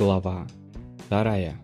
Глава вторая.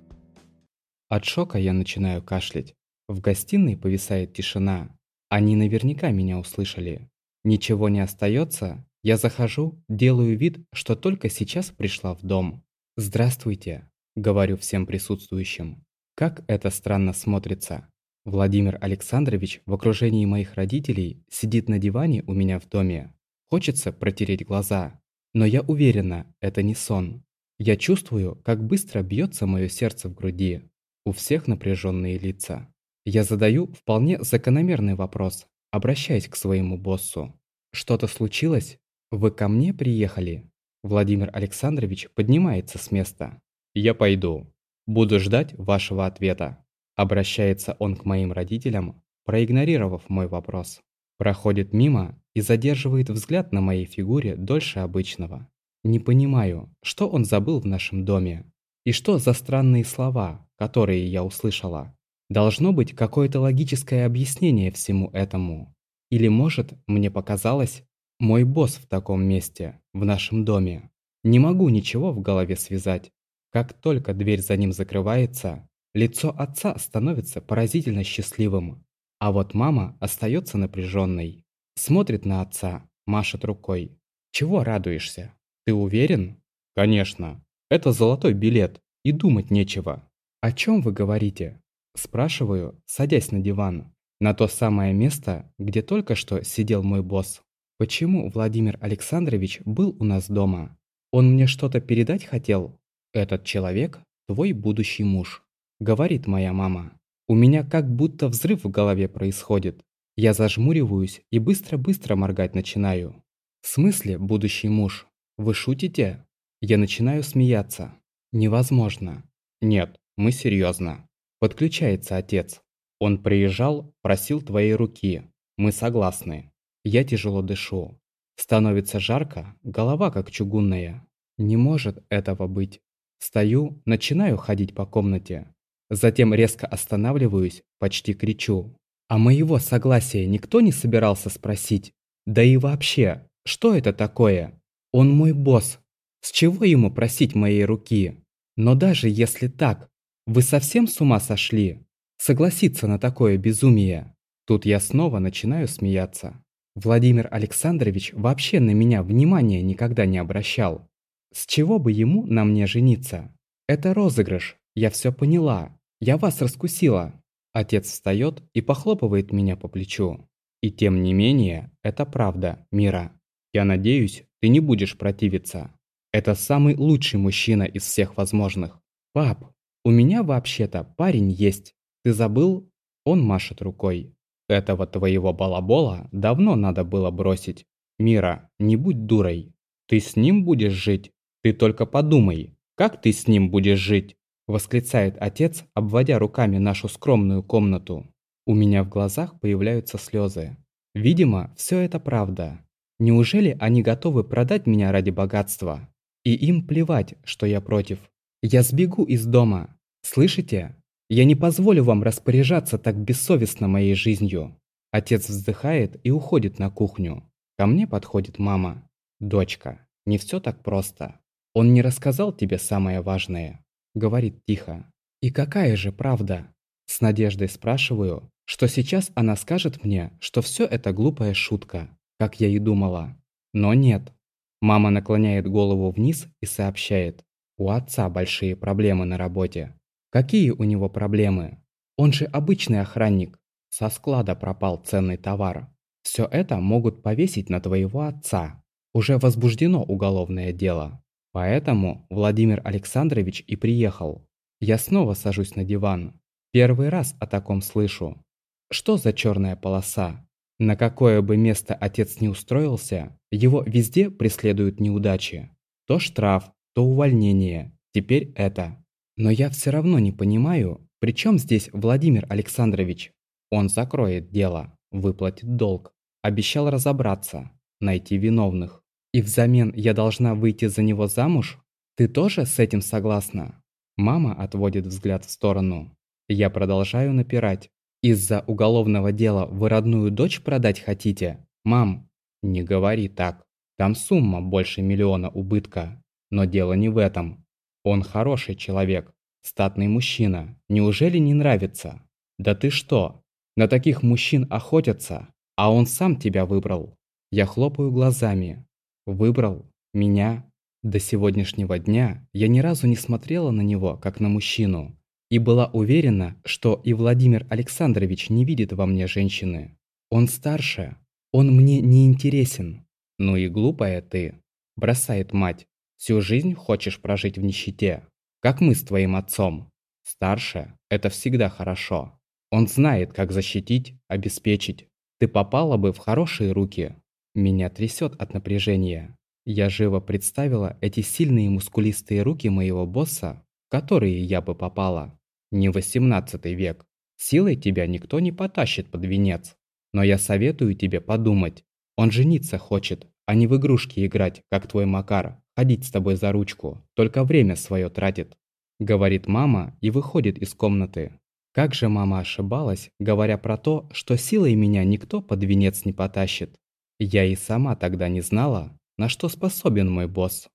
От шока я начинаю кашлять. В гостиной повисает тишина. Они наверняка меня услышали. Ничего не остается. Я захожу, делаю вид, что только сейчас пришла в дом. «Здравствуйте», — говорю всем присутствующим. Как это странно смотрится. Владимир Александрович в окружении моих родителей сидит на диване у меня в доме. Хочется протереть глаза. Но я уверена, это не сон. Я чувствую, как быстро бьется мое сердце в груди. У всех напряженные лица. Я задаю вполне закономерный вопрос, обращаясь к своему боссу. «Что-то случилось? Вы ко мне приехали?» Владимир Александрович поднимается с места. «Я пойду. Буду ждать вашего ответа». Обращается он к моим родителям, проигнорировав мой вопрос. Проходит мимо и задерживает взгляд на моей фигуре дольше обычного. Не понимаю, что он забыл в нашем доме. И что за странные слова, которые я услышала. Должно быть какое-то логическое объяснение всему этому. Или может, мне показалось, мой босс в таком месте, в нашем доме. Не могу ничего в голове связать. Как только дверь за ним закрывается, лицо отца становится поразительно счастливым. А вот мама остается напряженной. Смотрит на отца, машет рукой. Чего радуешься? Ты уверен? Конечно. Это золотой билет, и думать нечего. О чем вы говорите? Спрашиваю, садясь на диван. На то самое место, где только что сидел мой босс. Почему Владимир Александрович был у нас дома? Он мне что-то передать хотел? Этот человек – твой будущий муж. Говорит моя мама. У меня как будто взрыв в голове происходит. Я зажмуриваюсь и быстро-быстро моргать начинаю. В смысле будущий муж? Вы шутите? Я начинаю смеяться. Невозможно. Нет, мы серьезно. Подключается отец. Он приезжал, просил твоей руки. Мы согласны. Я тяжело дышу. Становится жарко, голова как чугунная. Не может этого быть. Стою, начинаю ходить по комнате. Затем резко останавливаюсь, почти кричу. А моего согласия никто не собирался спросить? Да и вообще, что это такое? Он мой босс. С чего ему просить моей руки? Но даже если так, вы совсем с ума сошли? Согласиться на такое безумие? Тут я снова начинаю смеяться. Владимир Александрович вообще на меня внимания никогда не обращал. С чего бы ему на мне жениться? Это розыгрыш, я все поняла. Я вас раскусила. Отец встает и похлопывает меня по плечу. И тем не менее, это правда, Мира. Я надеюсь, ты не будешь противиться. Это самый лучший мужчина из всех возможных. Пап, у меня вообще-то парень есть. Ты забыл? Он машет рукой. Этого твоего балабола давно надо было бросить. Мира, не будь дурой. Ты с ним будешь жить? Ты только подумай, как ты с ним будешь жить? Восклицает отец, обводя руками нашу скромную комнату. У меня в глазах появляются слезы. Видимо, все это правда. Неужели они готовы продать меня ради богатства? И им плевать, что я против. Я сбегу из дома. Слышите? Я не позволю вам распоряжаться так бессовестно моей жизнью. Отец вздыхает и уходит на кухню. Ко мне подходит мама. Дочка, не все так просто. Он не рассказал тебе самое важное. Говорит тихо. И какая же правда? С надеждой спрашиваю, что сейчас она скажет мне, что все это глупая шутка как я и думала. Но нет. Мама наклоняет голову вниз и сообщает. У отца большие проблемы на работе. Какие у него проблемы? Он же обычный охранник. Со склада пропал ценный товар. Все это могут повесить на твоего отца. Уже возбуждено уголовное дело. Поэтому Владимир Александрович и приехал. Я снова сажусь на диван. Первый раз о таком слышу. Что за черная полоса? На какое бы место отец не устроился, его везде преследуют неудачи. То штраф, то увольнение, теперь это. Но я все равно не понимаю, при чем здесь Владимир Александрович? Он закроет дело, выплатит долг, обещал разобраться, найти виновных. И взамен я должна выйти за него замуж? Ты тоже с этим согласна? Мама отводит взгляд в сторону. Я продолжаю напирать. Из-за уголовного дела вы родную дочь продать хотите? Мам, не говори так. Там сумма больше миллиона убытка. Но дело не в этом. Он хороший человек, статный мужчина. Неужели не нравится? Да ты что? На таких мужчин охотятся, а он сам тебя выбрал. Я хлопаю глазами. Выбрал? Меня? До сегодняшнего дня я ни разу не смотрела на него, как на мужчину. И была уверена, что и Владимир Александрович не видит во мне женщины. Он старше. Он мне не интересен. Ну и глупая ты. Бросает мать. Всю жизнь хочешь прожить в нищете. Как мы с твоим отцом. Старше – это всегда хорошо. Он знает, как защитить, обеспечить. Ты попала бы в хорошие руки. Меня трясет от напряжения. Я живо представила эти сильные мускулистые руки моего босса, в которые я бы попала. Не 18 век. Силой тебя никто не потащит под венец. Но я советую тебе подумать. Он жениться хочет, а не в игрушки играть, как твой Макар, ходить с тобой за ручку, только время свое тратит. Говорит мама и выходит из комнаты. Как же мама ошибалась, говоря про то, что силой меня никто под венец не потащит. Я и сама тогда не знала, на что способен мой босс.